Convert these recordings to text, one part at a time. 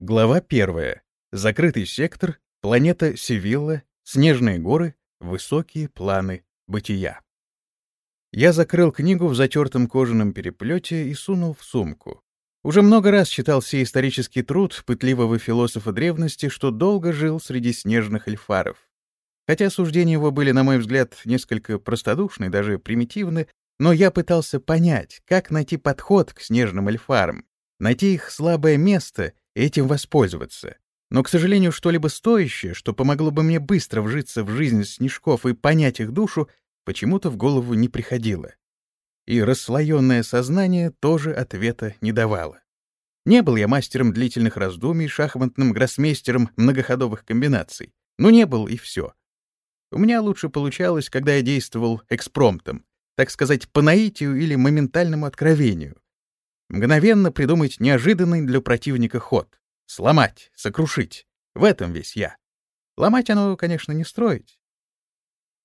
Глава первая. Закрытый сектор, планета Севилла, снежные горы, высокие планы бытия. Я закрыл книгу в затертом кожаном переплете и сунул в сумку. Уже много раз читал сей исторический труд пытливого философа древности, что долго жил среди снежных эльфаров. Хотя суждения его были, на мой взгляд, несколько простодушны, даже примитивны, но я пытался понять, как найти подход к снежным эльфарам, найти их слабое место этим воспользоваться. Но, к сожалению, что-либо стоящее, что помогло бы мне быстро вжиться в жизнь снежков и понять их душу, почему-то в голову не приходило. И расслоенное сознание тоже ответа не давало. Не был я мастером длительных раздумий, шахматным гроссмейстером многоходовых комбинаций. Ну, не был, и все. У меня лучше получалось, когда я действовал экспромтом, так сказать, по наитию или моментальному откровению, Мгновенно придумать неожиданный для противника ход. Сломать, сокрушить. В этом весь я. Ломать оно, конечно, не строить.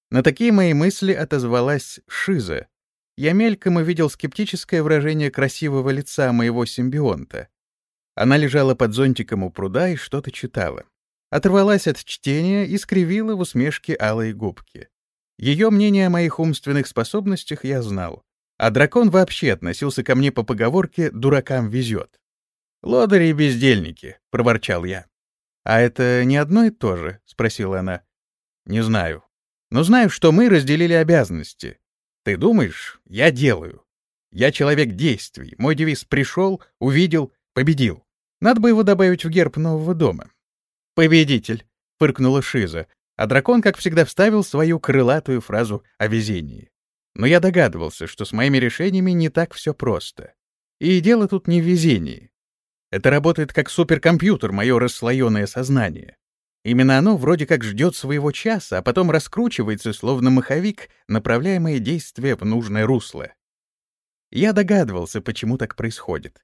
На такие мои мысли отозвалась Шиза. Я мельком увидел скептическое выражение красивого лица моего симбионта. Она лежала под зонтиком у пруда и что-то читала. Оторвалась от чтения и скривила в усмешке алые губки. Ее мнение о моих умственных способностях я знал. А дракон вообще относился ко мне по поговорке «дуракам везет». «Лодыри и бездельники», — проворчал я. «А это не одно и то же?» — спросила она. «Не знаю. Но знаю, что мы разделили обязанности. Ты думаешь, я делаю. Я человек действий. Мой девиз «пришел, увидел, победил». Надо бы его добавить в герб нового дома. «Победитель», — фыркнула Шиза, а дракон, как всегда, вставил свою крылатую фразу о везении. Но я догадывался, что с моими решениями не так все просто. И дело тут не в везении. Это работает как суперкомпьютер, мое расслоенное сознание. Именно оно вроде как ждет своего часа, а потом раскручивается, словно маховик, направляя мои действия в нужное русло. Я догадывался, почему так происходит.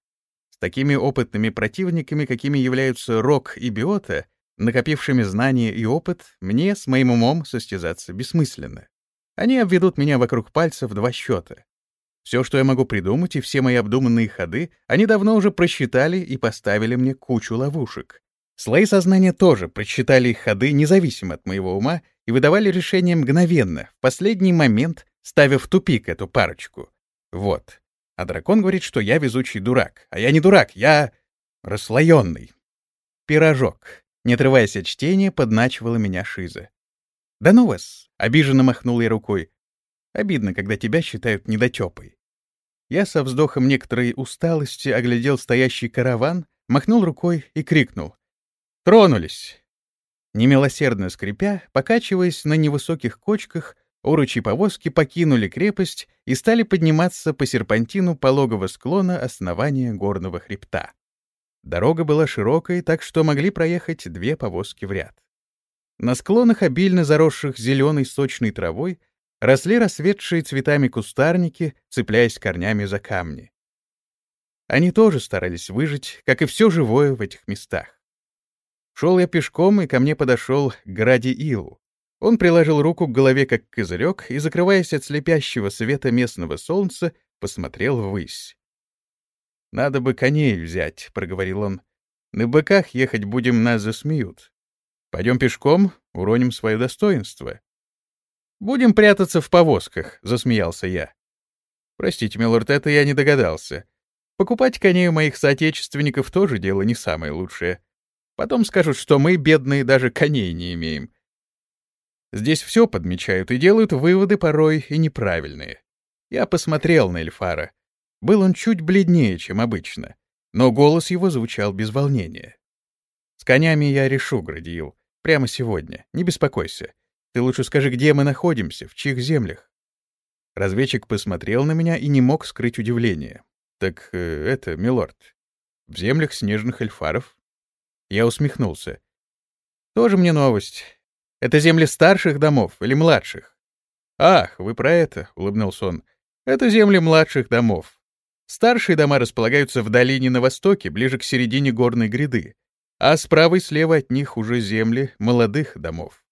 С такими опытными противниками, какими являются Рок и Биота, накопившими знания и опыт, мне с моим умом состязаться бессмысленно. Они обведут меня вокруг пальца в два счета. Все, что я могу придумать, и все мои обдуманные ходы, они давно уже просчитали и поставили мне кучу ловушек. Слои сознания тоже просчитали их ходы независимо от моего ума и выдавали решение мгновенно, в последний момент, ставя в тупик эту парочку. Вот. А дракон говорит, что я везучий дурак. А я не дурак, я расслоенный. Пирожок. Не отрываясь от чтения, подначивала меня Шиза. «Да ну вас!» — обиженно махнул я рукой. «Обидно, когда тебя считают недотёпой». Я со вздохом некоторой усталости оглядел стоящий караван, махнул рукой и крикнул. «Тронулись!» Немилосердно скрипя, покачиваясь на невысоких кочках, оручи повозки покинули крепость и стали подниматься по серпантину пологого склона основания горного хребта. Дорога была широкой, так что могли проехать две повозки в ряд. На склонах, обильно заросших зеленой сочной травой, росли рассветшие цветами кустарники, цепляясь корнями за камни. Они тоже старались выжить, как и все живое в этих местах. Шел я пешком, и ко мне подошел Гради Ил. Он приложил руку к голове, как козырек, и, закрываясь от слепящего света местного солнца, посмотрел ввысь. «Надо бы коней взять», — проговорил он. «На быках ехать будем, нас засмеют. Пойдем пешком, уроним свое достоинство. Будем прятаться в повозках, засмеялся я. Простите, милорд, это я не догадался. Покупать коней у моих соотечественников тоже дело не самое лучшее. Потом скажут, что мы, бедные, даже коней не имеем. Здесь все подмечают и делают выводы порой и неправильные. Я посмотрел на Эльфара. Был он чуть бледнее, чем обычно, но голос его звучал без волнения. С конями я решу, Градиил. Прямо сегодня. Не беспокойся. Ты лучше скажи, где мы находимся, в чьих землях. Разведчик посмотрел на меня и не мог скрыть удивление. Так э, это, милорд, в землях снежных эльфаров? Я усмехнулся. Тоже мне новость. Это земли старших домов или младших? Ах, вы про это, улыбнулся он. Это земли младших домов. Старшие дома располагаются в долине на востоке, ближе к середине горной гряды а справа и слева от них уже земли молодых домов.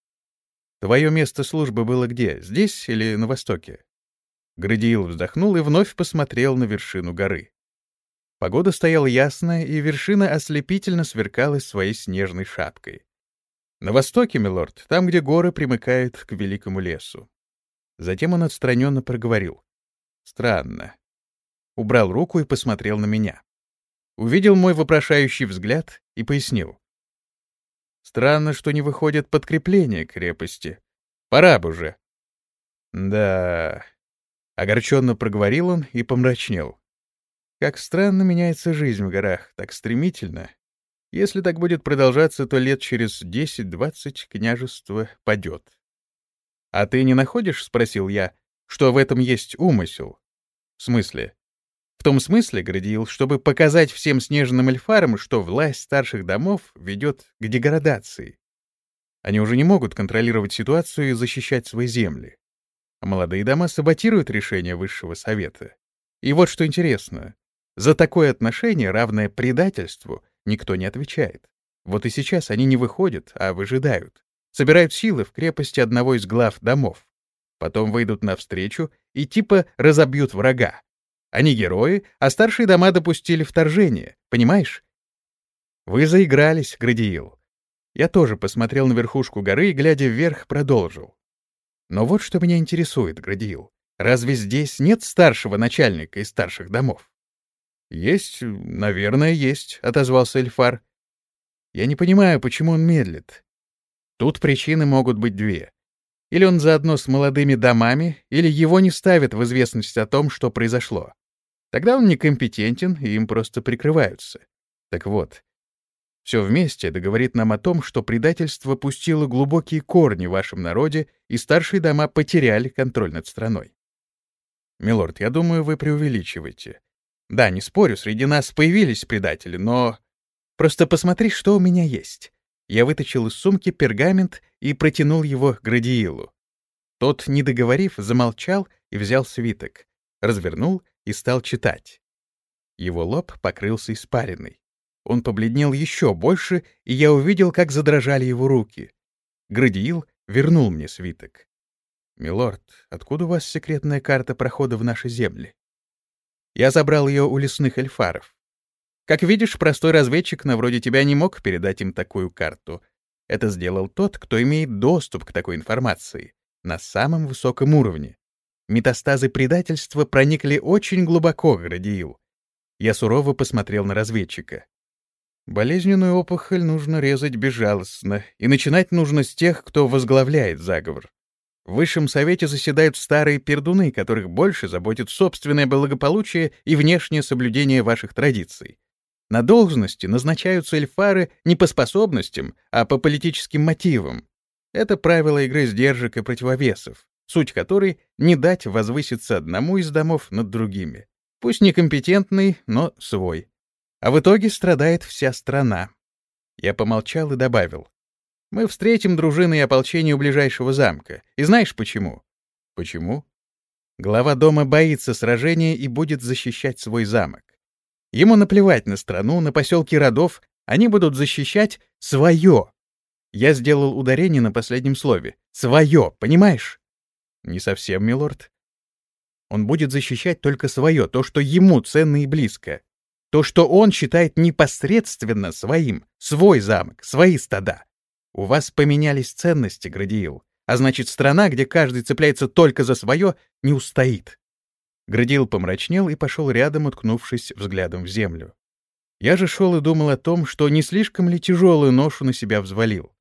Твое место службы было где, здесь или на востоке? Градиил вздохнул и вновь посмотрел на вершину горы. Погода стояла ясная, и вершина ослепительно сверкалась своей снежной шапкой. На востоке, милорд, там, где горы примыкают к великому лесу. Затем он отстраненно проговорил. Странно. Убрал руку и посмотрел на меня. Увидел мой вопрошающий взгляд и пояснил. Странно, что не выходят подкрепления крепости. Пора бы уже. Да. Огорченно проговорил он и помрачнел. Как странно меняется жизнь в горах, так стремительно. Если так будет продолжаться, то лет через десять-двадцать княжество падет. — А ты не находишь, — спросил я, — что в этом есть умысел? — В смысле? В том смысле, Градиил, чтобы показать всем снежным эльфарам, что власть старших домов ведет к деградации. Они уже не могут контролировать ситуацию и защищать свои земли. А молодые дома саботируют решения Высшего Совета. И вот что интересно. За такое отношение, равное предательству, никто не отвечает. Вот и сейчас они не выходят, а выжидают. Собирают силы в крепости одного из глав домов. Потом выйдут навстречу и типа разобьют врага. Они герои, а старшие дома допустили вторжение, понимаешь? Вы заигрались, Градиил. Я тоже посмотрел на верхушку горы и, глядя вверх, продолжил. Но вот что меня интересует, Градиил. Разве здесь нет старшего начальника из старших домов? «Есть, наверное, есть», — отозвался Эльфар. «Я не понимаю, почему он медлит. Тут причины могут быть две. Или он заодно с молодыми домами, или его не ставят в известность о том, что произошло. Тогда он некомпетентен, и им просто прикрываются. Так вот, все вместе договорит нам о том, что предательство пустило глубокие корни в вашем народе, и старшие дома потеряли контроль над страной. Милорд, я думаю, вы преувеличиваете. Да, не спорю, среди нас появились предатели, но... Просто посмотри, что у меня есть. Я вытащил из сумки пергамент и протянул его Градиилу. Тот, не договорив, замолчал и взял свиток, развернул и стал читать. Его лоб покрылся испариной. Он побледнел еще больше, и я увидел, как задрожали его руки. Градиил вернул мне свиток. «Милорд, откуда у вас секретная карта прохода в наши земли?» Я забрал ее у лесных эльфаров. Как видишь, простой разведчик на вроде тебя не мог передать им такую карту. Это сделал тот, кто имеет доступ к такой информации на самом высоком уровне. Метастазы предательства проникли очень глубоко, Градиил. Я сурово посмотрел на разведчика. Болезненную опухоль нужно резать безжалостно, и начинать нужно с тех, кто возглавляет заговор. В высшем совете заседают старые пердуны, которых больше заботит собственное благополучие и внешнее соблюдение ваших традиций. На должности назначаются эльфары не по способностям, а по политическим мотивам. Это правило игры сдержек и противовесов, суть которой — не дать возвыситься одному из домов над другими. Пусть некомпетентный, но свой. А в итоге страдает вся страна. Я помолчал и добавил. Мы встретим дружины и ополчение у ближайшего замка. И знаешь почему? Почему? Глава дома боится сражения и будет защищать свой замок. Ему наплевать на страну, на поселки родов, они будут защищать свое. Я сделал ударение на последнем слове. Свое, понимаешь? Не совсем, милорд. Он будет защищать только свое, то, что ему ценно и близко. То, что он считает непосредственно своим, свой замок, свои стада. У вас поменялись ценности, Градиил, а значит, страна, где каждый цепляется только за свое, не устоит. Градиил помрачнел и пошел рядом, уткнувшись взглядом в землю. Я же шел и думал о том, что не слишком ли тяжелую ношу на себя взвалил.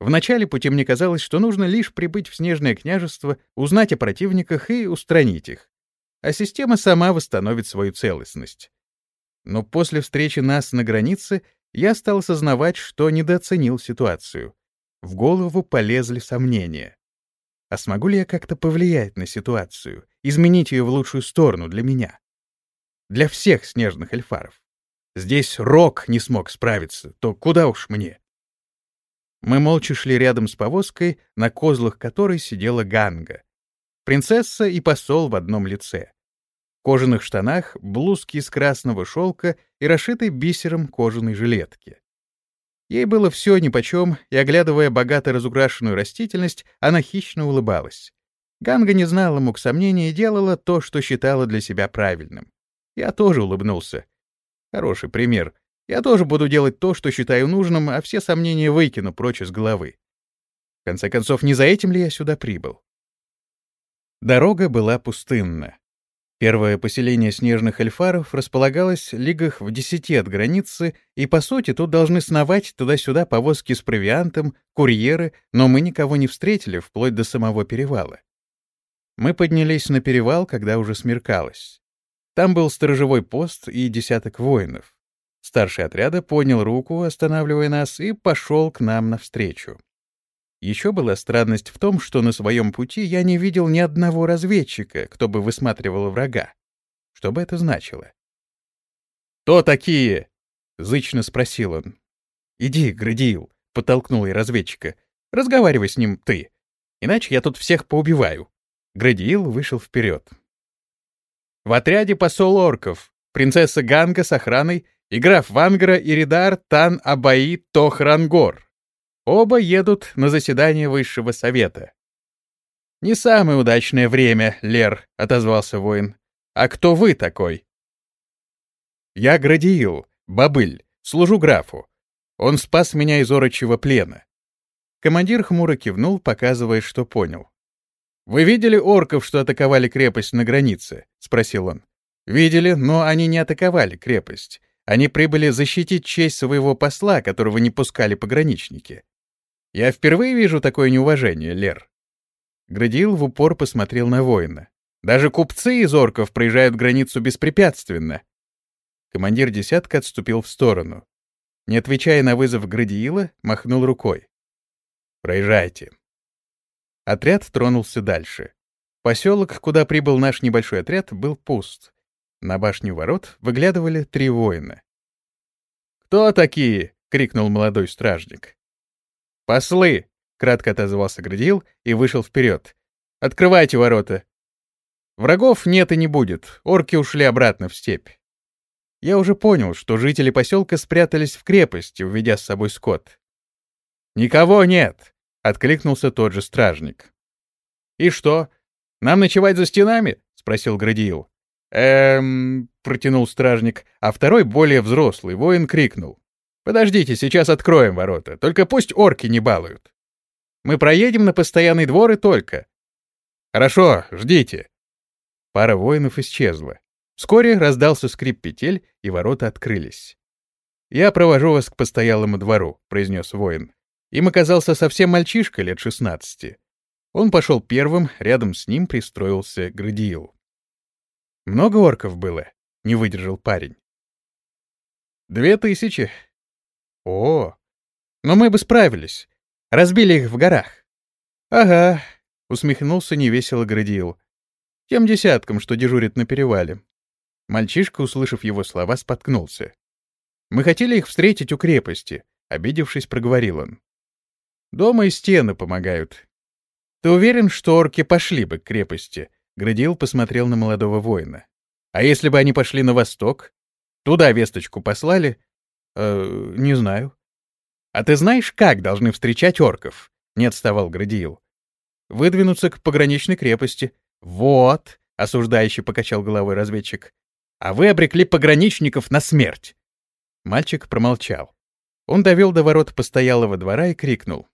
В начале пути мне казалось, что нужно лишь прибыть в Снежное княжество, узнать о противниках и устранить их. А система сама восстановит свою целостность. Но после встречи нас на границе я стал осознавать, что недооценил ситуацию. В голову полезли сомнения. А смогу ли я как-то повлиять на ситуацию, изменить ее в лучшую сторону для меня? Для всех снежных эльфаров. Здесь Рок не смог справиться, то куда уж мне? Мы молча шли рядом с повозкой, на козлах которой сидела Ганга. Принцесса и посол в одном лице кожаных штанах, блузки из красного шелка и расшитой бисером кожаной жилетки. Ей было все нипочем, и, оглядывая богато разукрашенную растительность, она хищно улыбалась. Ганга не знала мук сомнений и делала то, что считала для себя правильным. Я тоже улыбнулся. Хороший пример. Я тоже буду делать то, что считаю нужным, а все сомнения выкину прочь из головы. В конце концов, не за этим ли я сюда прибыл? Дорога была пустынна. Первое поселение снежных эльфаров располагалось лигах в десяти от границы, и, по сути, тут должны сновать туда-сюда повозки с провиантом, курьеры, но мы никого не встретили вплоть до самого перевала. Мы поднялись на перевал, когда уже смеркалось. Там был сторожевой пост и десяток воинов. Старший отряда поднял руку, останавливая нас, и пошел к нам навстречу. Еще была странность в том, что на своем пути я не видел ни одного разведчика, кто бы высматривал врага. Что бы это значило? «Кто такие?» — зычно спросил он. «Иди, Градиил», — подтолкнул я разведчика. «Разговаривай с ним ты, иначе я тут всех поубиваю». Градиил вышел вперед. В отряде посол орков, принцесса Ганга с охраной и граф Вангара Иридар Тан Абаи Тохрангор. Оба едут на заседание высшего совета. «Не самое удачное время, Лер», — отозвался воин. «А кто вы такой?» «Я Градиил, бабыль, служу графу. Он спас меня из орочьего плена». Командир хмуро кивнул, показывая, что понял. «Вы видели орков, что атаковали крепость на границе?» — спросил он. «Видели, но они не атаковали крепость. Они прибыли защитить честь своего посла, которого не пускали пограничники. Я впервые вижу такое неуважение, Лер. Градиил в упор посмотрел на воина. Даже купцы из орков проезжают границу беспрепятственно. Командир десятка отступил в сторону. Не отвечая на вызов Градиила, махнул рукой. «Проезжайте». Отряд тронулся дальше. Поселок, куда прибыл наш небольшой отряд, был пуст. На башню ворот выглядывали три воина. «Кто такие?» — крикнул молодой стражник. «Послы!» — кратко отозвался Градил и вышел вперед. «Открывайте ворота!» Врагов нет и не будет, орки ушли обратно в степь. Я уже понял, что жители поселка спрятались в крепости, уведя с собой скот. «Никого нет!» — откликнулся тот же стражник. «И что? Нам ночевать за стенами?» — спросил Градиил. «Эм...» — протянул стражник, а второй, более взрослый, воин крикнул. Подождите, сейчас откроем ворота. Только пусть орки не балуют. Мы проедем на постоянный двор и только. Хорошо, ждите. Пара воинов исчезла. Вскоре раздался скрип петель, и ворота открылись. «Я провожу вас к постоялому двору», — произнес воин. Им оказался совсем мальчишка лет шестнадцати. Он пошел первым, рядом с ним пристроился Градиил. «Много орков было?» — не выдержал парень. «Две тысячи», о, но мы бы справились. Разбили их в горах. Ага, усмехнулся невесело Градиил. Тем десяткам, что дежурит на перевале. Мальчишка, услышав его слова, споткнулся. Мы хотели их встретить у крепости, обидевшись, проговорил он. Дома и стены помогают. Ты уверен, что орки пошли бы к крепости? Градил посмотрел на молодого воина. А если бы они пошли на восток? Туда весточку послали, «Э, не знаю». «А ты знаешь, как должны встречать орков?» — не отставал Градиил. «Выдвинуться к пограничной крепости». «Вот», — осуждающий покачал головой разведчик. «А вы обрекли пограничников на смерть». Мальчик промолчал. Он довел до ворот постоялого двора и крикнул.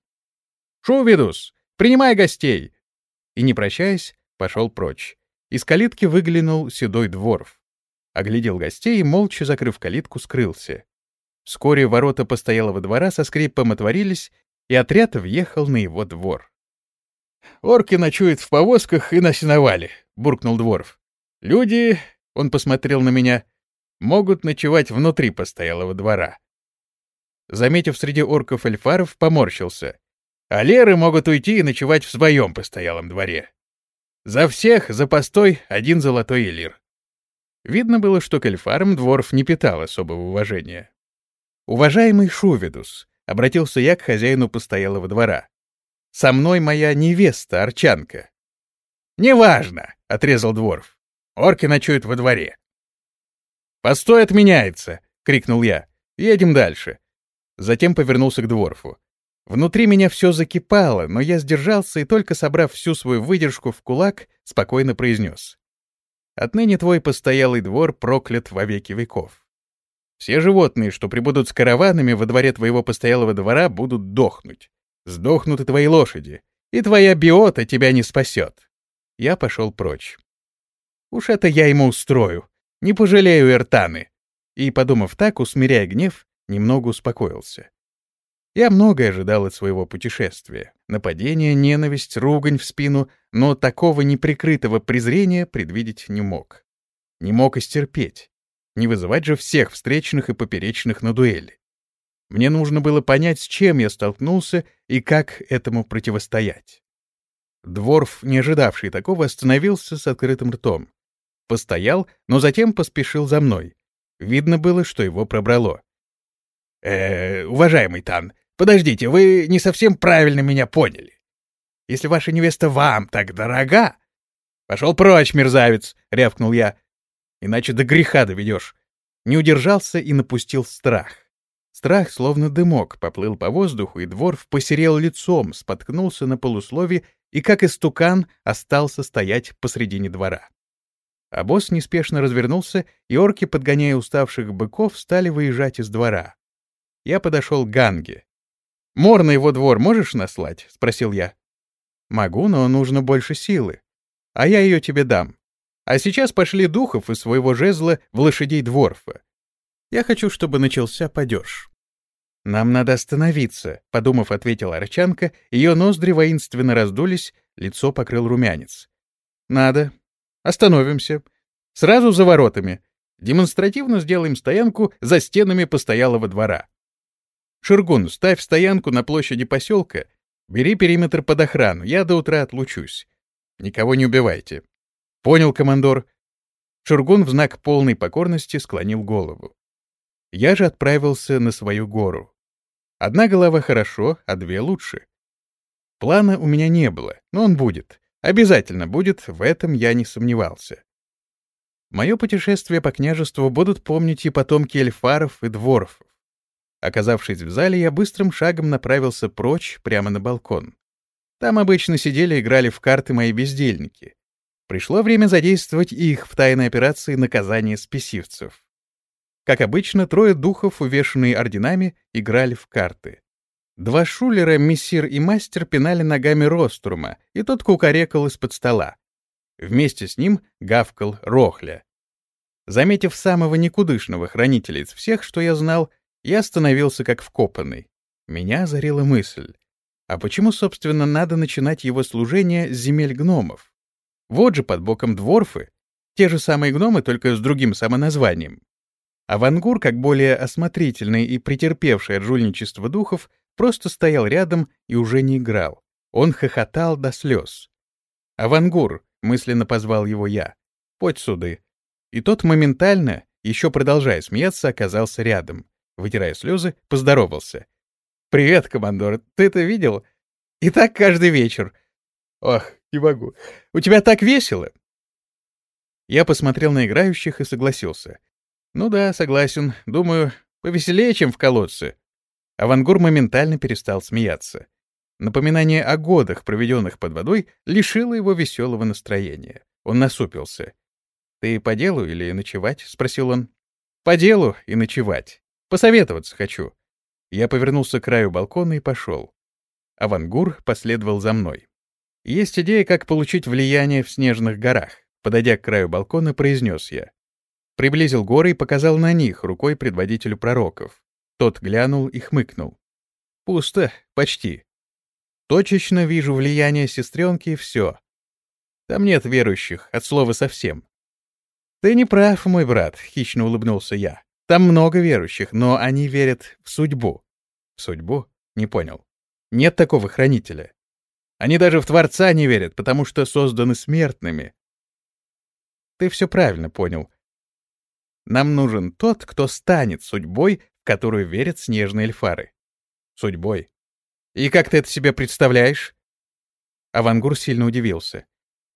«Шувидус, принимай гостей!» И, не прощаясь, пошел прочь. Из калитки выглянул седой дворф. Оглядел гостей и, молча закрыв калитку, скрылся. Вскоре ворота постоялого двора со скрипом отворились, и отряд въехал на его двор. «Орки ночуют в повозках и на сеновале», — буркнул Дворф. «Люди...» — он посмотрел на меня — могут ночевать внутри постоялого двора. Заметив среди орков эльфаров, поморщился. А леры могут уйти и ночевать в своем постоялом дворе. За всех, за постой, один золотой элир. Видно было, что к эльфарам Дворф не питал особого уважения. «Уважаемый Шувидус», — обратился я к хозяину постоялого двора, — «со мной моя невеста, Арчанка». «Неважно», — отрезал Дворф. «Орки ночуют во дворе». «Постой отменяется!» — крикнул я. «Едем дальше». Затем повернулся к Дворфу. Внутри меня все закипало, но я сдержался и, только собрав всю свою выдержку в кулак, спокойно произнес. «Отныне твой постоялый двор проклят во веки веков». Все животные, что прибудут с караванами во дворе твоего постоялого двора, будут дохнуть. Сдохнут и твои лошади, и твоя биота тебя не спасет. Я пошел прочь. Уж это я ему устрою. Не пожалею Эртаны. И, подумав так, усмиряя гнев, немного успокоился. Я многое ожидал от своего путешествия. Нападение, ненависть, ругань в спину, но такого неприкрытого презрения предвидеть не мог. Не мог истерпеть. Не вызывать же всех встречных и поперечных на дуэли. Мне нужно было понять, с чем я столкнулся и как этому противостоять. Дворф, не ожидавший такого, остановился с открытым ртом. Постоял, но затем поспешил за мной. Видно было, что его пробрало. «Э, уважаемый Тан, Подождите, вы не совсем правильно меня поняли. Если ваша невеста вам так дорога... Пошел прочь, мерзавец, — рявкнул я. Иначе до греха доведешь. Не удержался и напустил страх. Страх, словно дымок, поплыл по воздуху, и дворф посерел лицом, споткнулся на полуслове и, как истукан, остался стоять посредине двора. А босс неспешно развернулся, и орки, подгоняя уставших быков, стали выезжать из двора. Я подошел к Ганге. «Мор на его двор можешь наслать?» — спросил я. «Могу, но нужно больше силы. А я ее тебе дам. А сейчас пошли духов из своего жезла в лошадей дворфа. Я хочу, чтобы начался падеж». «Нам надо остановиться», — подумав, ответила Арчанка, ее ноздри воинственно раздулись, лицо покрыл румянец. «Надо. Остановимся. Сразу за воротами. Демонстративно сделаем стоянку за стенами постоялого двора. Ширгун, ставь стоянку на площади поселка, бери периметр под охрану, я до утра отлучусь. Никого не убивайте. Понял, командор. Шургун в знак полной покорности склонил голову. Я же отправился на свою гору. Одна голова хорошо, а две лучше. Плана у меня не было, но он будет. Обязательно будет, в этом я не сомневался. Мое путешествие по княжеству будут помнить и потомки эльфаров и дворфов. Оказавшись в зале, я быстрым шагом направился прочь, прямо на балкон. Там обычно сидели и играли в карты мои бездельники. Пришло время задействовать их в тайной операции наказания спесивцев. Как обычно, трое духов, увешанные орденами, играли в карты. Два шулера, мессир и мастер, пинали ногами Рострума, и тот кукарекал из-под стола. Вместе с ним гавкал Рохля. Заметив самого никудышного хранителя из всех, что я знал, я остановился как вкопанный. Меня озарила мысль. А почему, собственно, надо начинать его служение с земель гномов? Вот же под боком дворфы. Те же самые гномы, только с другим самоназванием. А Вангур, как более осмотрительный и претерпевший от жульничества духов, просто стоял рядом и уже не играл. Он хохотал до слез. «Авангур», — мысленно позвал его я, — «подь суды». И тот моментально, еще продолжая смеяться, оказался рядом вытирая слезы, поздоровался. «Привет, командор, ты это видел? И так каждый вечер. Ох, не могу. У тебя так весело!» Я посмотрел на играющих и согласился. «Ну да, согласен. Думаю, повеселее, чем в колодце». Авангур моментально перестал смеяться. Напоминание о годах, проведенных под водой, лишило его веселого настроения. Он насупился. «Ты по делу или ночевать?» — спросил он. «По делу и ночевать. Посоветоваться хочу. Я повернулся к краю балкона и пошел. Авангур последовал за мной. Есть идея, как получить влияние в снежных горах. Подойдя к краю балкона, произнес я. Приблизил горы и показал на них рукой предводителю пророков. Тот глянул и хмыкнул. Пусто, почти. Точечно вижу влияние сестренки и все. Там нет верующих, от слова совсем. Ты не прав, мой брат, хищно улыбнулся я. Там много верующих, но они верят в судьбу. В судьбу? Не понял. Нет такого хранителя. Они даже в Творца не верят, потому что созданы смертными. Ты все правильно понял. Нам нужен тот, кто станет судьбой, в которую верят снежные эльфары. Судьбой. И как ты это себе представляешь? Авангур сильно удивился.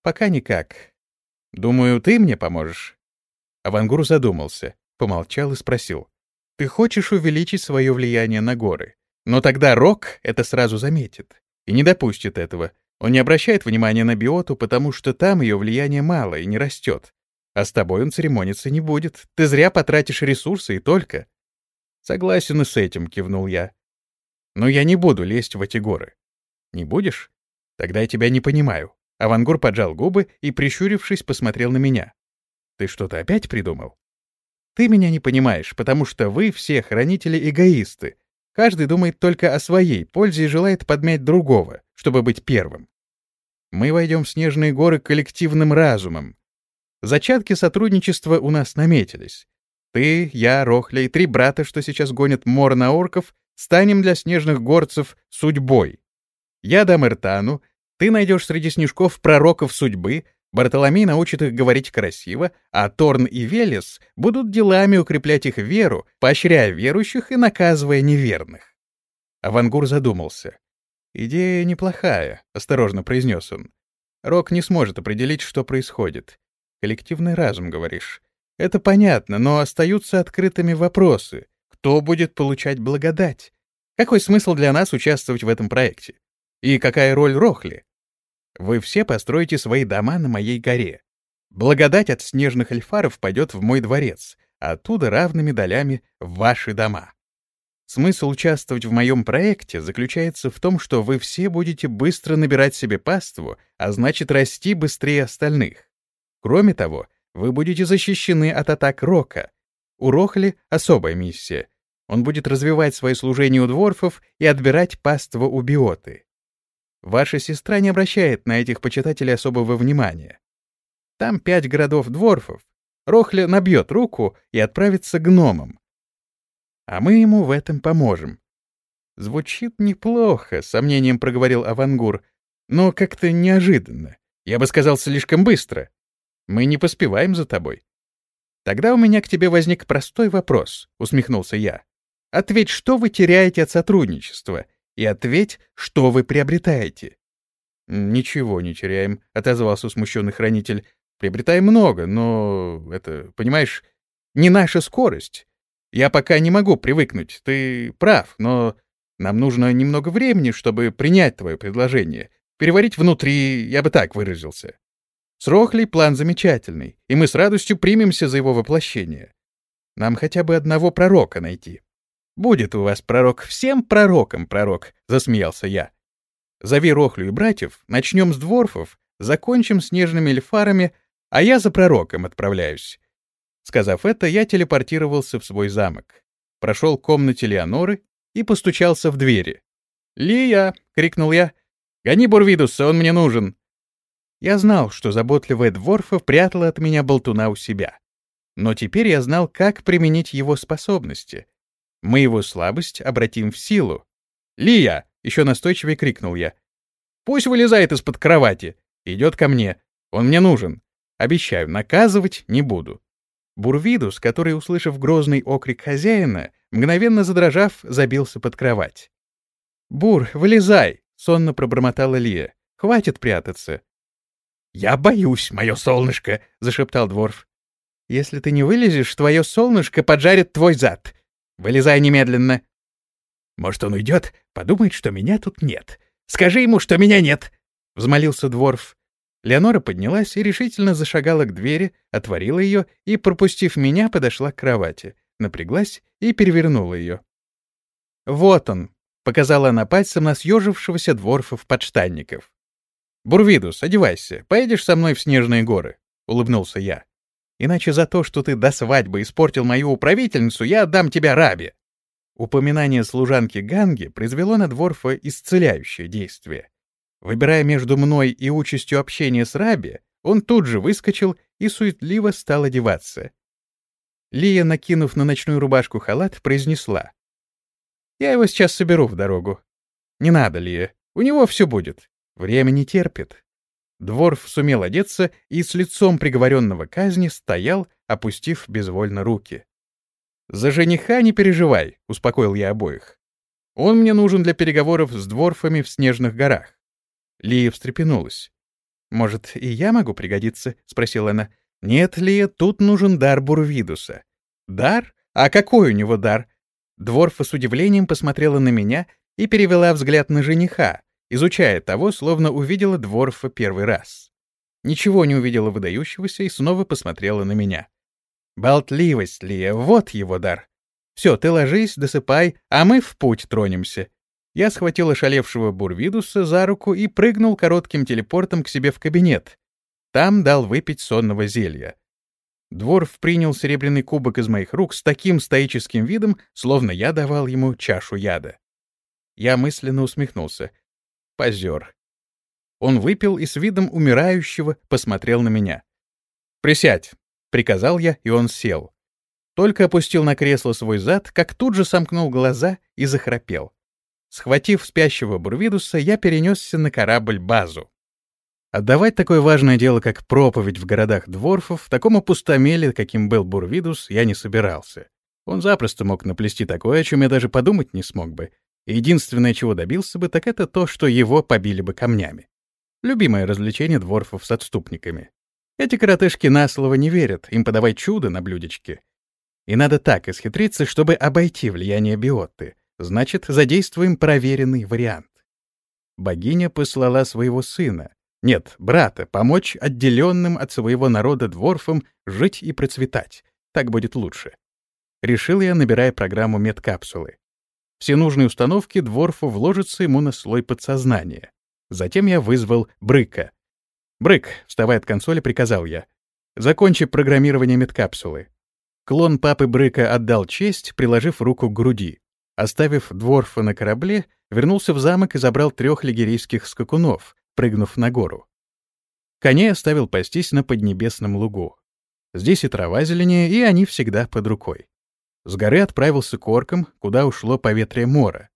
Пока никак. Думаю, ты мне поможешь. Авангур задумался. Помолчал и спросил. «Ты хочешь увеличить свое влияние на горы? Но тогда Рок это сразу заметит и не допустит этого. Он не обращает внимания на биоту, потому что там ее влияние мало и не растет. А с тобой он церемониться не будет. Ты зря потратишь ресурсы и только. Согласен и с этим, кивнул я. Но я не буду лезть в эти горы. Не будешь? Тогда я тебя не понимаю. Авангур поджал губы и, прищурившись, посмотрел на меня. Ты что-то опять придумал? Ты меня не понимаешь, потому что вы все хранители эгоисты. Каждый думает только о своей пользе и желает подмять другого, чтобы быть первым. Мы войдем в снежные горы коллективным разумом. Зачатки сотрудничества у нас наметились. Ты, я, Рохля и три брата, что сейчас гонят мор на орков, станем для снежных горцев судьбой. Я дам Эртану, ты найдешь среди снежков пророков судьбы, Бартоломей научит их говорить красиво, а Торн и Велес будут делами укреплять их веру, поощряя верующих и наказывая неверных. Авангур задумался. «Идея неплохая», — осторожно произнес он. «Рок не сможет определить, что происходит. Коллективный разум, говоришь. Это понятно, но остаются открытыми вопросы. Кто будет получать благодать? Какой смысл для нас участвовать в этом проекте? И какая роль Рохли? Вы все построите свои дома на моей горе. Благодать от снежных эльфаров пойдет в мой дворец, а оттуда равными долями в ваши дома. Смысл участвовать в моем проекте заключается в том, что вы все будете быстро набирать себе паству, а значит расти быстрее остальных. Кроме того, вы будете защищены от атак Рока. У Рохли особая миссия. Он будет развивать свое служение у дворфов и отбирать паство у биоты. Ваша сестра не обращает на этих почитателей особого внимания. Там пять городов дворфов. Рохля набьет руку и отправится гномом. А мы ему в этом поможем. Звучит неплохо, — сомнением проговорил Авангур, но как-то неожиданно. Я бы сказал, слишком быстро. Мы не поспеваем за тобой. Тогда у меня к тебе возник простой вопрос, усмехнулся я. Ответь, что вы теряете от сотрудничества, и ответь, что вы приобретаете. Ничего не теряем, отозвался смущенный хранитель. Приобретаем много, но это, понимаешь, не наша скорость. Я пока не могу привыкнуть. Ты прав, но нам нужно немного времени, чтобы принять твое предложение. Переварить внутри, я бы так выразился. С Рохлей план замечательный, и мы с радостью примемся за его воплощение. Нам хотя бы одного пророка найти. «Будет у вас пророк, всем пророкам пророк», — засмеялся я. «Зови Рохлю и братьев, начнем с дворфов, закончим с нежными эльфарами, а я за пророком отправляюсь». Сказав это, я телепортировался в свой замок, прошел комнате Леоноры и постучался в двери. «Лия!» — крикнул я. «Гони Бурвидуса, он мне нужен!» Я знал, что заботливая Дворфа прятала от меня болтуна у себя. Но теперь я знал, как применить его способности. Мы его слабость обратим в силу. «Лия!» — еще настойчивее крикнул я. «Пусть вылезает из-под кровати. Идет ко мне. Он мне нужен. Обещаю, наказывать не буду». Бурвидус, который, услышав грозный окрик хозяина, мгновенно задрожав, забился под кровать. «Бур, вылезай!» — сонно пробормотала Лия. «Хватит прятаться. «Я боюсь, мое солнышко!» — зашептал Дворф. «Если ты не вылезешь, твое солнышко поджарит твой зад. Вылезай немедленно!» «Может, он уйдет, подумает, что меня тут нет. Скажи ему, что меня нет!» — взмолился Дворф. Леонора поднялась и решительно зашагала к двери, отворила ее и, пропустив меня, подошла к кровати, напряглась и перевернула ее. «Вот он!» — показала она пальцем на съежившегося Дворфов-подштанников. «Бурвидус, одевайся, поедешь со мной в снежные горы», — улыбнулся я. «Иначе за то, что ты до свадьбы испортил мою управительницу, я отдам тебя рабе». Упоминание служанки Ганги произвело на Дворфа исцеляющее действие. Выбирая между мной и участью общения с Раби, он тут же выскочил и суетливо стал одеваться. Лия, накинув на ночную рубашку халат, произнесла. «Я его сейчас соберу в дорогу». «Не надо, Лия, у него все будет. Время не терпит. Дворф сумел одеться и с лицом приговоренного казни стоял, опустив безвольно руки. «За жениха не переживай», — успокоил я обоих. «Он мне нужен для переговоров с дворфами в снежных горах». Лия встрепенулась. «Может, и я могу пригодиться?» — спросила она. «Нет, Лия, тут нужен дар Бурвидуса». «Дар? А какой у него дар?» Дворфа с удивлением посмотрела на меня и перевела взгляд на жениха, изучая того, словно увидела Дворфа первый раз. Ничего не увидела выдающегося и снова посмотрела на меня. Болтливость, Лия, вот его дар. Все, ты ложись, досыпай, а мы в путь тронемся. Я схватил ошалевшего Бурвидуса за руку и прыгнул коротким телепортом к себе в кабинет. Там дал выпить сонного зелья. Дворф принял серебряный кубок из моих рук с таким стоическим видом, словно я давал ему чашу яда. Я мысленно усмехнулся. Позер. Он выпил и с видом умирающего посмотрел на меня. «Присядь», — приказал я, и он сел. Только опустил на кресло свой зад, как тут же сомкнул глаза и захрапел. Схватив спящего Бурвидуса, я перенесся на корабль-базу. Отдавать такое важное дело, как проповедь в городах дворфов, такому пустомеле, каким был Бурвидус, я не собирался. Он запросто мог наплести такое, о чем я даже подумать не смог бы. Единственное, чего добился бы, так это то, что его побили бы камнями. Любимое развлечение дворфов с отступниками. Эти коротышки на слово не верят, им подавай чудо на блюдечке. И надо так исхитриться, чтобы обойти влияние биотты. Значит, задействуем проверенный вариант. Богиня послала своего сына, нет, брата, помочь отделенным от своего народа дворфам жить и процветать. Так будет лучше. Решил я, набирая программу медкапсулы. Все нужные установки дворфу вложатся ему на слой подсознания. Затем я вызвал Брыка. «Брык», вставая от консоли, приказал я. «Закончи программирование медкапсулы». Клон папы Брыка отдал честь, приложив руку к груди. Оставив дворфа на корабле, вернулся в замок и забрал трех лигерийских скакунов, прыгнув на гору. Коней оставил пастись на поднебесном лугу. Здесь и трава зеленее, и они всегда под рукой. С горы отправился к оркам, куда ушло поветрие мора.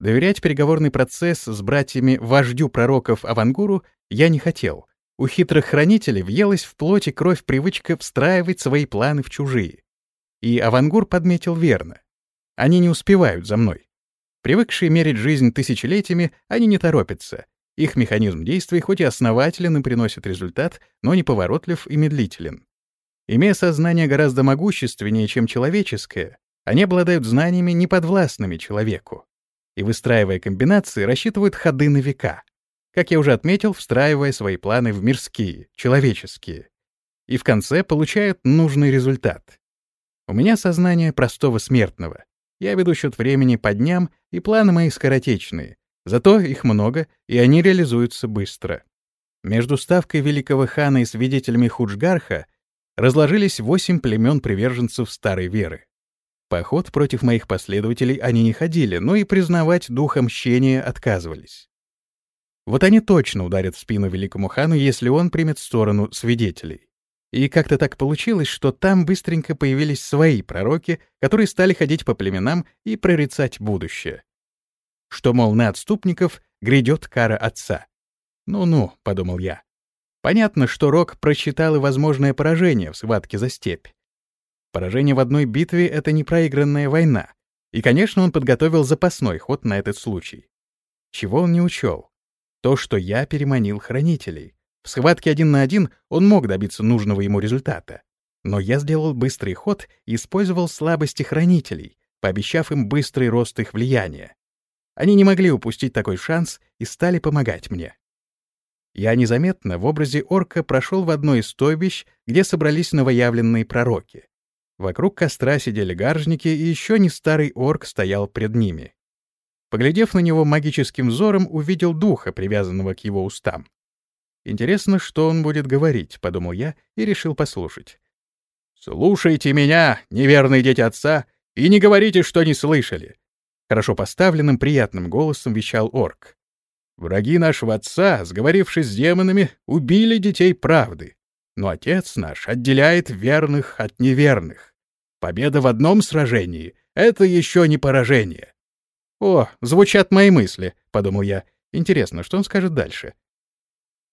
Доверять переговорный процесс с братьями вождю пророков Авангуру я не хотел. У хитрых хранителей въелась в плоть и кровь привычка встраивать свои планы в чужие. И Авангур подметил верно. Они не успевают за мной. Привыкшие мерить жизнь тысячелетиями, они не торопятся, их механизм действий хоть и основателен и приносит результат, но неповоротлив и медлителен. Имея сознание гораздо могущественнее, чем человеческое, они обладают знаниями, неподвластными человеку. И, выстраивая комбинации, рассчитывают ходы на века. Как я уже отметил, встраивая свои планы в мирские, человеческие. И в конце получают нужный результат. У меня сознание простого смертного. Я веду счет времени по дням, и планы мои скоротечные, Зато их много, и они реализуются быстро. Между ставкой великого хана и свидетелями Худжгарха разложились восемь племен приверженцев старой веры. Поход против моих последователей они не ходили, но и признавать дух мщения отказывались. Вот они точно ударят в спину великому хану, если он примет сторону свидетелей. И как-то так получилось, что там быстренько появились свои пророки, которые стали ходить по племенам и прорицать будущее что, мол, на отступников грядет кара отца. «Ну-ну», — подумал я. Понятно, что Рок просчитал и возможное поражение в схватке за степь. Поражение в одной битве — это не проигранная война. И, конечно, он подготовил запасной ход на этот случай. Чего он не учел? То, что я переманил хранителей. В схватке один на один он мог добиться нужного ему результата. Но я сделал быстрый ход и использовал слабости хранителей, пообещав им быстрый рост их влияния. Они не могли упустить такой шанс и стали помогать мне. Я незаметно в образе орка прошел в одно из стойбищ, где собрались новоявленные пророки. Вокруг костра сидели гаржники, и еще не старый орк стоял пред ними. Поглядев на него магическим взором, увидел духа, привязанного к его устам. «Интересно, что он будет говорить», — подумал я и решил послушать. «Слушайте меня, неверные дети отца, и не говорите, что не слышали. Хорошо поставленным, приятным голосом вещал орк. «Враги нашего отца, сговорившись с демонами, убили детей правды. Но отец наш отделяет верных от неверных. Победа в одном сражении — это еще не поражение». «О, звучат мои мысли», — подумал я. «Интересно, что он скажет дальше?»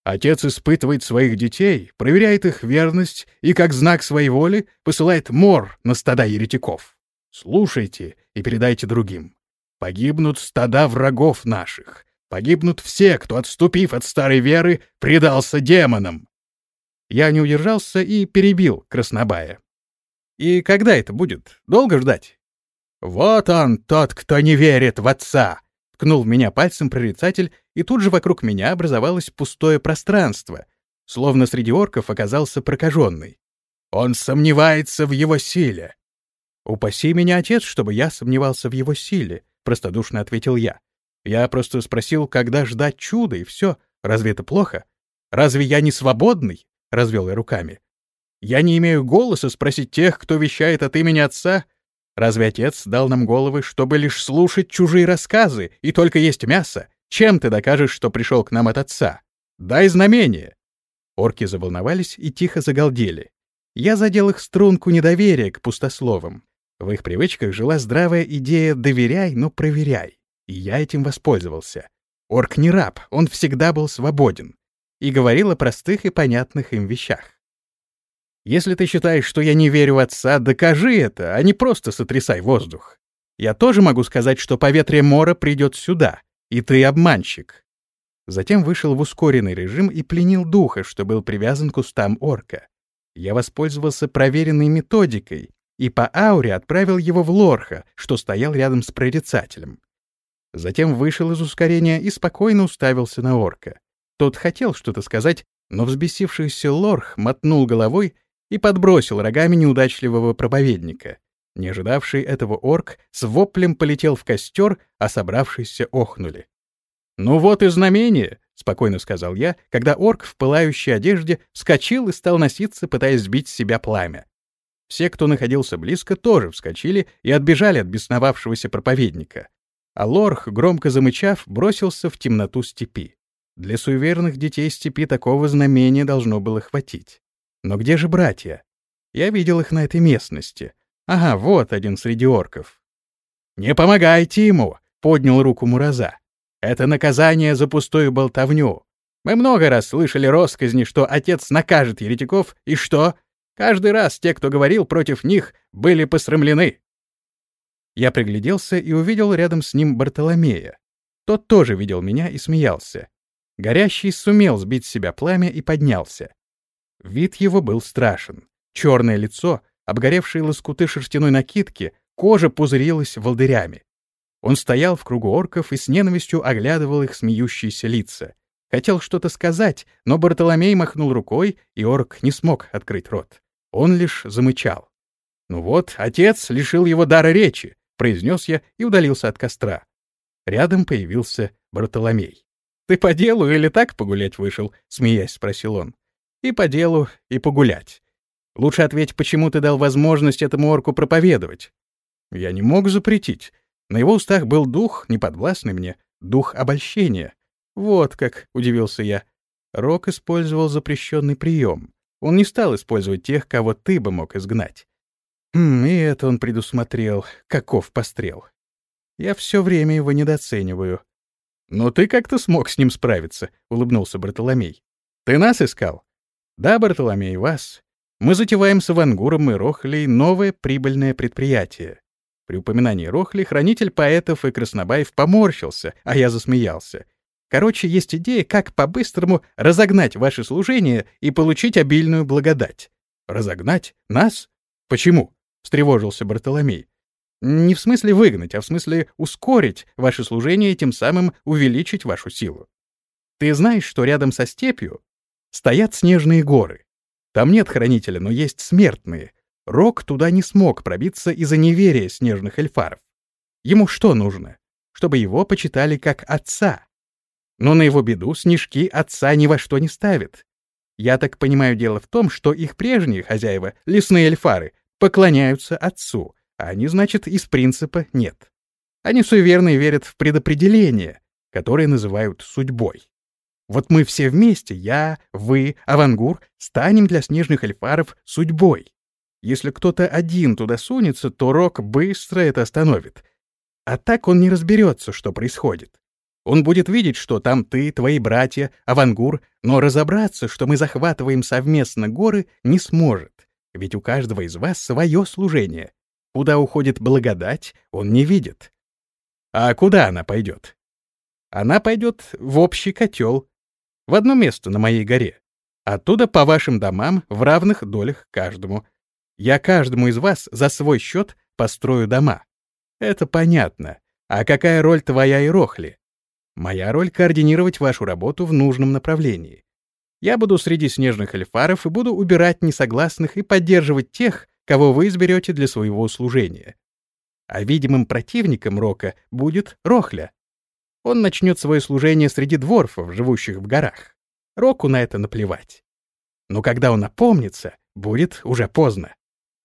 Отец испытывает своих детей, проверяет их верность и, как знак своей воли, посылает мор на стада еретиков. Слушайте и передайте другим. Погибнут стада врагов наших. Погибнут все, кто, отступив от старой веры, предался демонам. Я не удержался и перебил Краснобая. И когда это будет? Долго ждать? Вот он, тот, кто не верит в отца! Ткнул меня пальцем прорицатель, и тут же вокруг меня образовалось пустое пространство, словно среди орков оказался прокаженный. Он сомневается в его силе. «Упаси меня, отец, чтобы я сомневался в его силе», — простодушно ответил я. «Я просто спросил, когда ждать чуда, и все. Разве это плохо? Разве я не свободный?» — развел я руками. «Я не имею голоса спросить тех, кто вещает от имени отца. Разве отец дал нам головы, чтобы лишь слушать чужие рассказы, и только есть мясо? Чем ты докажешь, что пришел к нам от отца? Дай знамение!» Орки заволновались и тихо загалдели. Я задел их струнку недоверия к пустословам. В их привычках жила здравая идея «доверяй, но проверяй». И я этим воспользовался. Орк не раб, он всегда был свободен. И говорил о простых и понятных им вещах. Если ты считаешь, что я не верю в отца, докажи это, а не просто сотрясай воздух. Я тоже могу сказать, что поветрие Мора придет сюда, и ты обманщик. Затем вышел в ускоренный режим и пленил духа, что был привязан к устам орка. Я воспользовался проверенной методикой и по ауре отправил его в Лорха, что стоял рядом с прорицателем. Затем вышел из ускорения и спокойно уставился на орка. Тот хотел что-то сказать, но взбесившийся Лорх мотнул головой и подбросил рогами неудачливого проповедника. Не ожидавший этого орк с воплем полетел в костер, а собравшиеся охнули. «Ну вот и знамение», — спокойно сказал я, когда орк в пылающей одежде вскочил и стал носиться, пытаясь сбить с себя пламя. Все, кто находился близко, тоже вскочили и отбежали от бесновавшегося проповедника. А Лорх, громко замычав, бросился в темноту степи. Для суеверных детей степи такого знамения должно было хватить. Но где же братья? Я видел их на этой местности. Ага, вот один среди орков. «Не помогайте ему!» — поднял руку Мураза. «Это наказание за пустую болтовню. Мы много раз слышали россказни, что отец накажет еретиков, и что? Каждый раз те, кто говорил против них, были посрамлены. Я пригляделся и увидел рядом с ним Бартоломея. Тот тоже видел меня и смеялся. Горящий сумел сбить с себя пламя и поднялся. Вид его был страшен. Черное лицо, обгоревшие лоскуты шерстяной накидки, кожа пузырилась волдырями. Он стоял в кругу орков и с ненавистью оглядывал их смеющиеся лица. Хотел что-то сказать, но Бартоломей махнул рукой, и орк не смог открыть рот. Он лишь замычал. «Ну вот, отец лишил его дара речи», — произнес я и удалился от костра. Рядом появился Бартоломей. «Ты по делу или так погулять вышел?» — смеясь спросил он. «И по делу, и погулять. Лучше ответь, почему ты дал возможность этому орку проповедовать?» Я не мог запретить. На его устах был дух, неподвластный мне, дух обольщения. «Вот как», — удивился я. Рок использовал запрещенный прием. Он не стал использовать тех, кого ты бы мог изгнать. Хм, и это он предусмотрел. Каков пострел. Я все время его недооцениваю. «Но ты как-то смог с ним справиться», — улыбнулся Бартоломей. «Ты нас искал?» «Да, Бартоломей, вас. Мы затеваем с Авангуром и Рохлей новое прибыльное предприятие». При упоминании Рохли хранитель поэтов и Краснобаев поморщился, а я засмеялся. Короче, есть идея, как по-быстрому разогнать ваше служение и получить обильную благодать. Разогнать? Нас? Почему? — встревожился Бартоломей. Не в смысле выгнать, а в смысле ускорить ваше служение и тем самым увеличить вашу силу. Ты знаешь, что рядом со степью стоят снежные горы. Там нет хранителя, но есть смертные. Рок туда не смог пробиться из-за неверия снежных эльфаров. Ему что нужно? Чтобы его почитали как отца, но на его беду снежки отца ни во что не ставят. Я так понимаю, дело в том, что их прежние хозяева, лесные эльфары, поклоняются отцу, а они, значит, из принципа нет. Они суеверно верят в предопределение, которое называют судьбой. Вот мы все вместе, я, вы, Авангур, станем для снежных эльфаров судьбой. Если кто-то один туда сунется, то Рок быстро это остановит. А так он не разберется, что происходит. Он будет видеть, что там ты, твои братья, Авангур, но разобраться, что мы захватываем совместно горы, не сможет. Ведь у каждого из вас свое служение. Куда уходит благодать, он не видит. А куда она пойдет? Она пойдет в общий котел, в одно место на моей горе. Оттуда по вашим домам в равных долях каждому. Я каждому из вас за свой счет построю дома. Это понятно. А какая роль твоя и Рохли? Моя роль — координировать вашу работу в нужном направлении. Я буду среди снежных эльфаров и буду убирать несогласных и поддерживать тех, кого вы изберете для своего служения. А видимым противником Рока будет Рохля. Он начнет свое служение среди дворфов, живущих в горах. Року на это наплевать. Но когда он опомнится, будет уже поздно.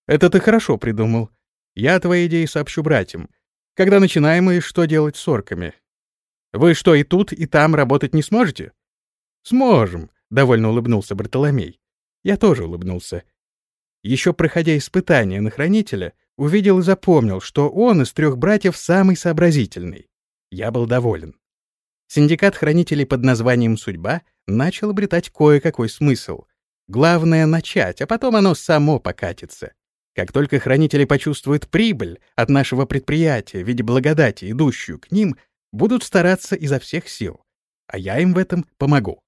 Это ты хорошо придумал. Я твои идеи сообщу братьям. Когда начинаем и что делать с орками? Вы что, и тут, и там работать не сможете? Сможем, — довольно улыбнулся Бартоломей. Я тоже улыбнулся. Еще проходя испытания на хранителя, увидел и запомнил, что он из трех братьев самый сообразительный. Я был доволен. Синдикат хранителей под названием «Судьба» начал обретать кое-какой смысл. Главное — начать, а потом оно само покатится. Как только хранители почувствуют прибыль от нашего предприятия в виде благодати, идущую к ним, будут стараться изо всех сил. А я им в этом помогу.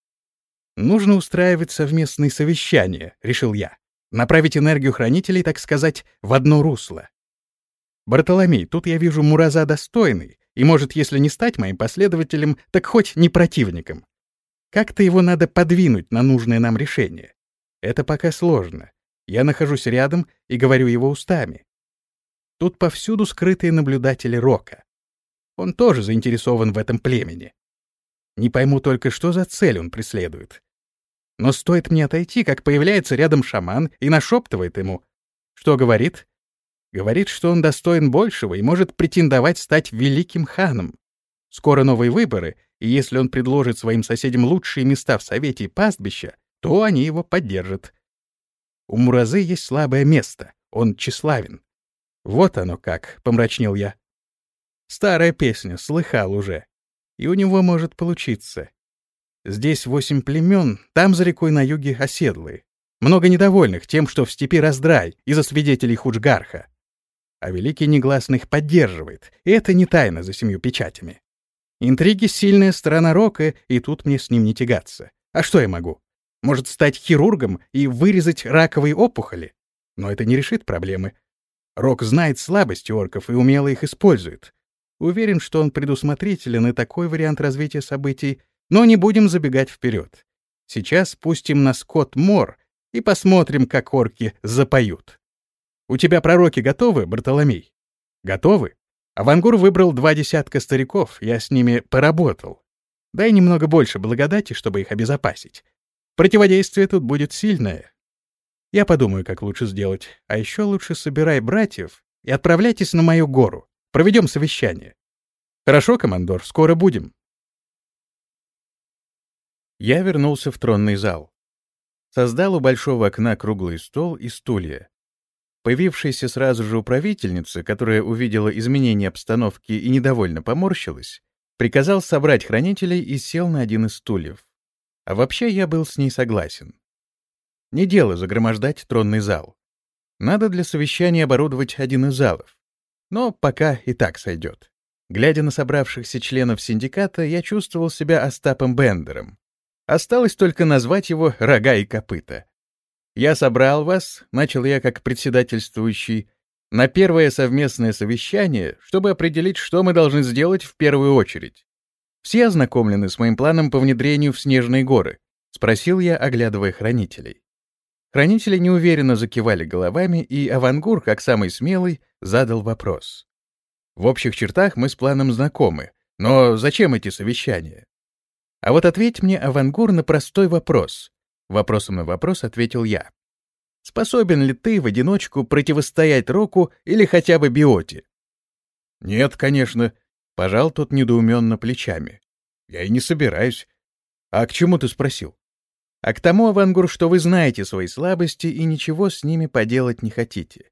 Нужно устраивать совместные совещания, решил я. Направить энергию хранителей, так сказать, в одно русло. Бартоломей, тут я вижу Мураза достойный, и может, если не стать моим последователем, так хоть не противником. Как-то его надо подвинуть на нужное нам решение. Это пока сложно. Я нахожусь рядом и говорю его устами. Тут повсюду скрытые наблюдатели Рока. Он тоже заинтересован в этом племени. Не пойму только, что за цель он преследует. Но стоит мне отойти, как появляется рядом шаман и нашептывает ему. Что говорит? Говорит, что он достоин большего и может претендовать стать великим ханом. Скоро новые выборы, и если он предложит своим соседям лучшие места в совете и пастбища, то они его поддержат. У Муразы есть слабое место, он тщеславен. Вот оно как, — помрачнел я. Старая песня, слыхал уже. И у него может получиться. Здесь восемь племен, там за рекой на юге оседлые. Много недовольных тем, что в степи раздрай из-за свидетелей Худжгарха. А Великий негласно их поддерживает, и это не тайна за семью печатями. Интриги — сильная сторона Рока, и тут мне с ним не тягаться. А что я могу? Может, стать хирургом и вырезать раковые опухоли? Но это не решит проблемы. Рок знает слабости орков и умело их использует. Уверен, что он предусмотрителен и такой вариант развития событий но не будем забегать вперед. Сейчас спустим на скот мор и посмотрим, как орки запоют. У тебя пророки готовы, Бартоломей? Готовы? Авангур выбрал два десятка стариков, я с ними поработал. Дай немного больше благодати, чтобы их обезопасить. Противодействие тут будет сильное. Я подумаю, как лучше сделать. А еще лучше собирай братьев и отправляйтесь на мою гору. Проведем совещание. Хорошо, командор, скоро будем. Я вернулся в тронный зал. Создал у большого окна круглый стол и стулья. Появившаяся сразу же управительница, которая увидела изменение обстановки и недовольно поморщилась, приказал собрать хранителей и сел на один из стульев. А вообще я был с ней согласен. Не дело загромождать тронный зал. Надо для совещания оборудовать один из залов. Но пока и так сойдет. Глядя на собравшихся членов синдиката, я чувствовал себя Остапом Бендером. Осталось только назвать его «рога и копыта». «Я собрал вас», — начал я как председательствующий, «на первое совместное совещание, чтобы определить, что мы должны сделать в первую очередь. Все ознакомлены с моим планом по внедрению в Снежные горы?» — спросил я, оглядывая хранителей. Хранители неуверенно закивали головами, и Авангур, как самый смелый, задал вопрос. В общих чертах мы с планом знакомы, но зачем эти совещания? А вот ответь мне, Авангур, на простой вопрос. Вопросом на вопрос ответил я. Способен ли ты в одиночку противостоять Року или хотя бы Биоте? Нет, конечно, пожал тот недоуменно плечами. Я и не собираюсь. А к чему ты спросил? А к тому, Авангур, что вы знаете свои слабости и ничего с ними поделать не хотите.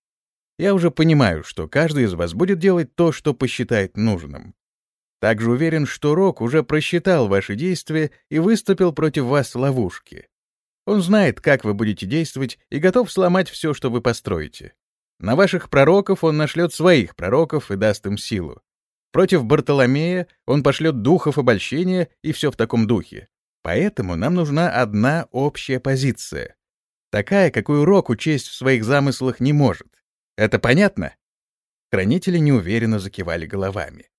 Я уже понимаю, что каждый из вас будет делать то, что посчитает нужным. Также уверен, что Рок уже просчитал ваши действия и выступил против вас в ловушке. Он знает, как вы будете действовать, и готов сломать все, что вы построите. На ваших пророков он нашлет своих пророков и даст им силу. Против Бартоломея он пошлет духов обольщения и все в таком духе. Поэтому нам нужна одна общая позиция. Такая, какую Рок учесть в своих замыслах не может. Это понятно? Хранители неуверенно закивали головами.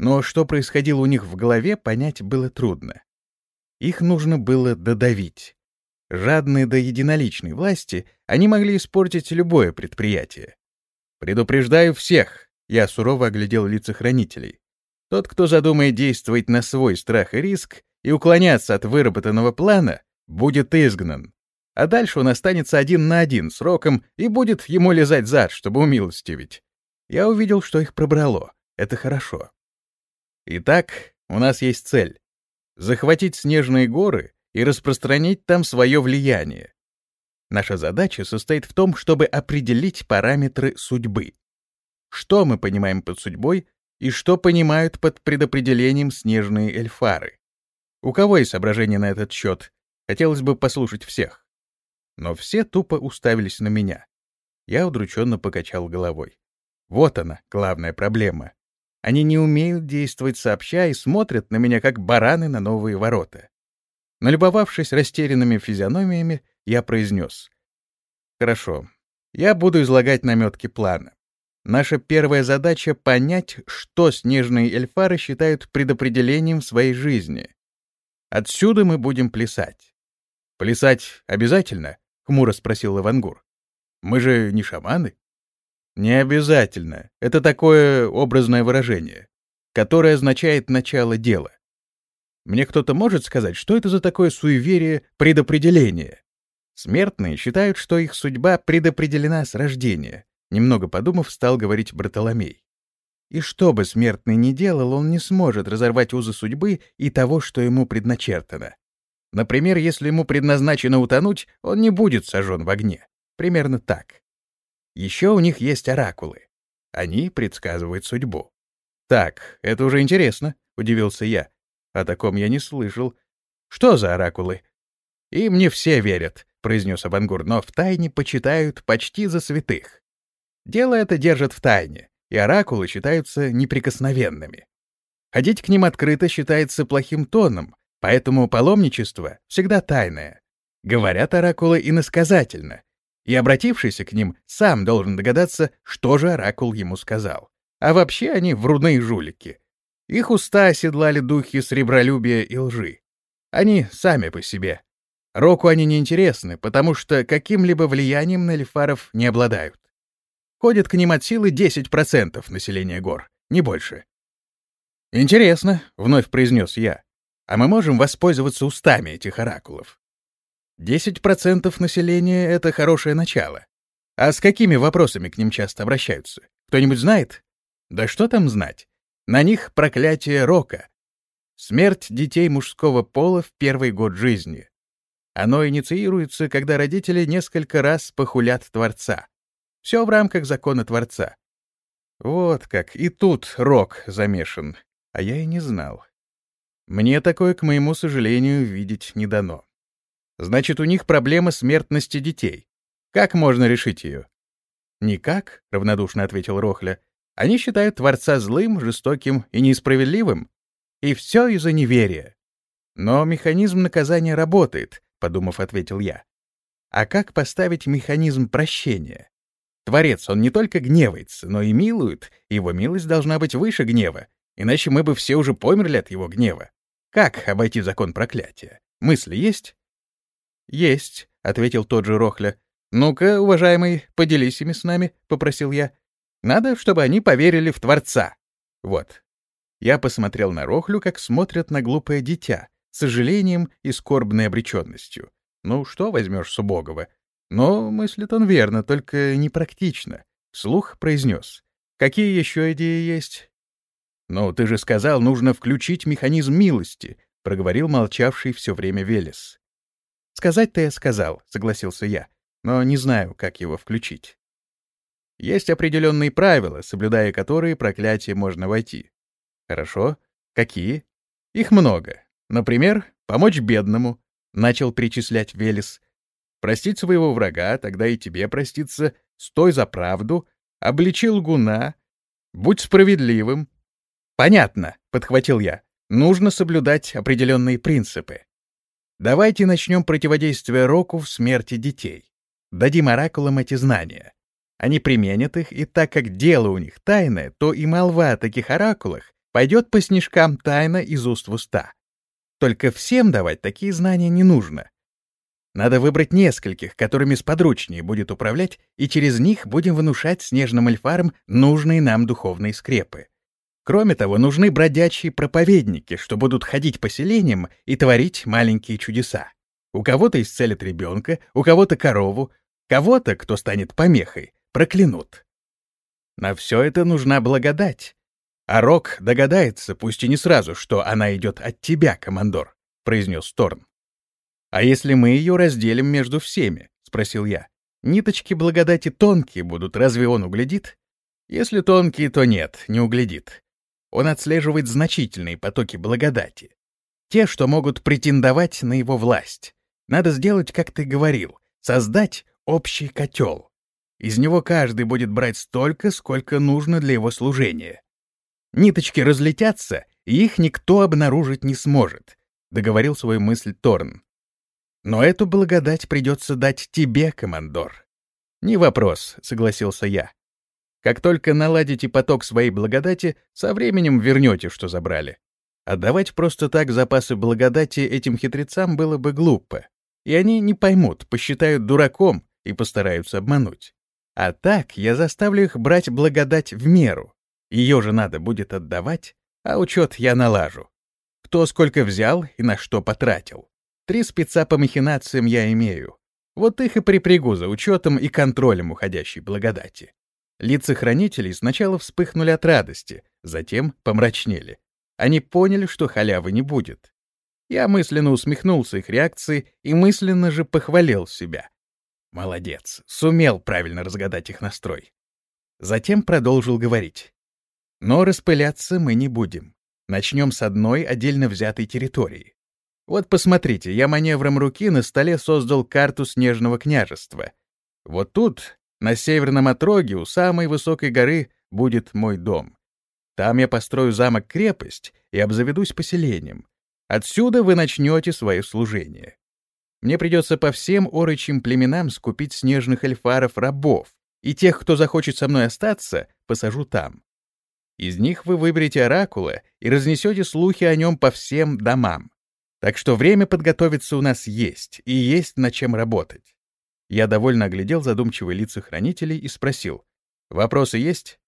Но что происходило у них в голове, понять было трудно. Их нужно было додавить. Жадные до единоличной власти, они могли испортить любое предприятие. «Предупреждаю всех», — я сурово оглядел лица хранителей. «Тот, кто задумает действовать на свой страх и риск и уклоняться от выработанного плана, будет изгнан. А дальше он останется один на один с Роком и будет ему лизать зад, чтобы умилостивить. Я увидел, что их пробрало. Это хорошо. Итак, у нас есть цель — захватить снежные горы и распространить там свое влияние. Наша задача состоит в том, чтобы определить параметры судьбы. Что мы понимаем под судьбой и что понимают под предопределением снежные эльфары. У кого есть соображения на этот счет? Хотелось бы послушать всех. Но все тупо уставились на меня. Я удрученно покачал головой. Вот она, главная проблема. Они не умеют действовать сообща и смотрят на меня, как бараны на новые ворота. Налюбовавшись растерянными физиономиями, я произнес. «Хорошо. Я буду излагать наметки плана. Наша первая задача — понять, что снежные эльфары считают предопределением в своей жизни. Отсюда мы будем плясать». «Плясать обязательно?» — хмуро спросил Лавангур. «Мы же не шаманы?» «Не обязательно. Это такое образное выражение, которое означает начало дела. Мне кто-то может сказать, что это за такое суеверие предопределение? Смертные считают, что их судьба предопределена с рождения. Немного подумав, стал говорить Бартоломей. И что бы смертный ни делал, он не сможет разорвать узы судьбы и того, что ему предначертано. Например, если ему предназначено утонуть, он не будет сожжен в огне. Примерно так. Еще у них есть оракулы. Они предсказывают судьбу. «Так, это уже интересно», — удивился я. О таком я не слышал. Что за оракулы? И мне все верят, произнес Авангур, но в тайне почитают почти за святых. Дело это держат в тайне, и оракулы считаются неприкосновенными. Ходить к ним открыто считается плохим тоном, поэтому паломничество всегда тайное. Говорят оракулы иносказательно, и обратившийся к ним сам должен догадаться, что же оракул ему сказал. А вообще они врудные жулики. Их уста оседлали духи сребролюбия и лжи. Они сами по себе. Року они не интересны, потому что каким-либо влиянием на эльфаров не обладают. Ходят к ним от силы 10% населения гор, не больше. «Интересно», — вновь произнес я, — «а мы можем воспользоваться устами этих оракулов?» «10% населения — это хорошее начало. А с какими вопросами к ним часто обращаются? Кто-нибудь знает? Да что там знать? На них проклятие рока. Смерть детей мужского пола в первый год жизни. Оно инициируется, когда родители несколько раз похулят Творца. Все в рамках закона Творца. Вот как, и тут рок замешан, а я и не знал. Мне такое, к моему сожалению, видеть не дано. Значит, у них проблема смертности детей. Как можно решить ее? «Никак», — равнодушно ответил Рохля. Они считают Творца злым, жестоким и несправедливым. И все из-за неверия. Но механизм наказания работает, подумав, ответил я. А как поставить механизм прощения? Творец, он не только гневается, но и милует, его милость должна быть выше гнева, иначе мы бы все уже померли от его гнева. Как обойти закон проклятия? Мысли есть? Есть, ответил тот же Рохля. Ну-ка, уважаемый, поделись ими с нами, попросил я. Надо, чтобы они поверили в Творца. Вот. Я посмотрел на Рохлю, как смотрят на глупое дитя, с сожалением и скорбной обреченностью. Ну, что возьмешь с убогого? Но мыслит он верно, только непрактично. Слух произнес. Какие еще идеи есть? Ну, ты же сказал, нужно включить механизм милости, проговорил молчавший все время Велес. Сказать-то я сказал, согласился я, но не знаю, как его включить. Есть определенные правила, соблюдая которые проклятие можно войти. Хорошо. Какие? Их много. Например, помочь бедному, — начал перечислять Велес. Простить своего врага, тогда и тебе проститься. Стой за правду. Обличи лгуна. Будь справедливым. Понятно, — подхватил я. Нужно соблюдать определенные принципы. Давайте начнем противодействие Року в смерти детей. Дадим оракулам эти знания. Они применят их, и так как дело у них тайное, то и молва о таких оракулах пойдет по снежкам тайно из уст в уста. Только всем давать такие знания не нужно. Надо выбрать нескольких, которыми сподручнее будет управлять, и через них будем внушать снежным эльфарам нужные нам духовные скрепы. Кроме того, нужны бродячие проповедники, что будут ходить по селениям и творить маленькие чудеса. У кого-то исцелят ребенка, у кого-то корову, кого-то, кто станет помехой, проклянут. На все это нужна благодать. А Рок догадается, пусть и не сразу, что она идет от тебя, командор, — произнес Торн. «А если мы ее разделим между всеми?» — спросил я. «Ниточки благодати тонкие будут, разве он углядит?» «Если тонкие, то нет, не углядит. Он отслеживает значительные потоки благодати. Те, что могут претендовать на его власть. Надо сделать, как ты говорил, создать общий котел. Из него каждый будет брать столько, сколько нужно для его служения. Ниточки разлетятся, и их никто обнаружить не сможет, — договорил свою мысль Торн. Но эту благодать придется дать тебе, командор. Не вопрос, согласился я. Как только наладите поток своей благодати, со временем вернете, что забрали. Отдавать просто так запасы благодати этим хитрецам было бы глупо. И они не поймут, посчитают дураком и постараются обмануть. А так я заставлю их брать благодать в меру. Ее же надо будет отдавать, а учет я налажу. Кто сколько взял и на что потратил. Три спеца по махинациям я имею. Вот их и припрягу за учетом и контролем уходящей благодати. Лица хранителей сначала вспыхнули от радости, затем помрачнели. Они поняли, что халявы не будет. Я мысленно усмехнулся их реакции и мысленно же похвалил себя. Молодец, сумел правильно разгадать их настрой. Затем продолжил говорить. Но распыляться мы не будем. Начнем с одной отдельно взятой территории. Вот посмотрите, я маневром руки на столе создал карту Снежного княжества. Вот тут, на северном отроге, у самой высокой горы, будет мой дом. Там я построю замок-крепость и обзаведусь поселением. Отсюда вы начнете свое служение. Мне придется по всем орочим племенам скупить снежных эльфаров-рабов, и тех, кто захочет со мной остаться, посажу там. Из них вы выберете оракула и разнесете слухи о нем по всем домам. Так что время подготовиться у нас есть, и есть над чем работать. Я довольно оглядел задумчивые лица хранителей и спросил. «Вопросы есть?»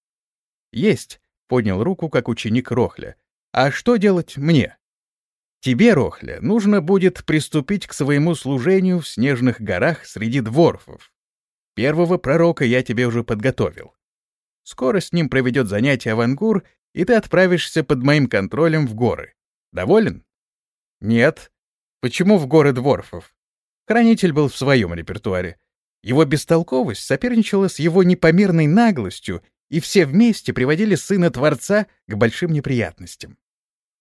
«Есть», — поднял руку, как ученик Рохля. «А что делать мне?» «Тебе, Рохля, нужно будет приступить к своему служению в снежных горах среди дворфов. Первого пророка я тебе уже подготовил. Скоро с ним проведет занятие Авангур, и ты отправишься под моим контролем в горы. Доволен?» Нет. Почему в горы дворфов? Хранитель был в своем репертуаре. Его бестолковость соперничала с его непомерной наглостью, и все вместе приводили сына Творца к большим неприятностям.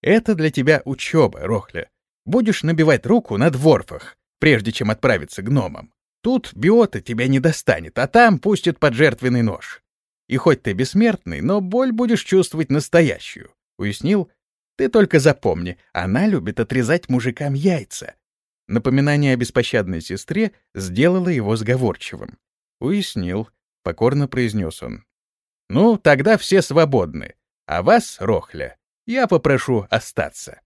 Это для тебя учеба, Рохля. Будешь набивать руку на дворфах, прежде чем отправиться гномом. Тут биота тебя не достанет, а там пустит под жертвенный нож. И хоть ты бессмертный, но боль будешь чувствовать настоящую. Уяснил? Ты только запомни, она любит отрезать мужикам яйца. Напоминание о беспощадной сестре сделало его сговорчивым. Уяснил, покорно произнес он. Ну, тогда все свободны. А вас, Рохля, я попрошу остаться.